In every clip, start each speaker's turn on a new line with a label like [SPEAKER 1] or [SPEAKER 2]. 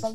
[SPEAKER 1] some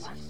[SPEAKER 1] Yes.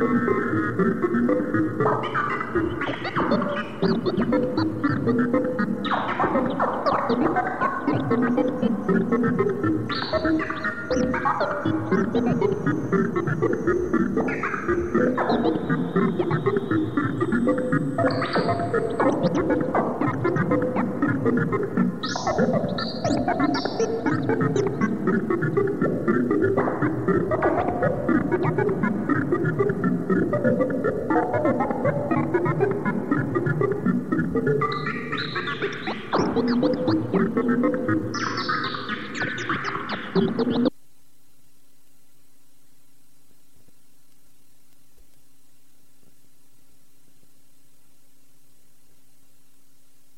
[SPEAKER 1] you.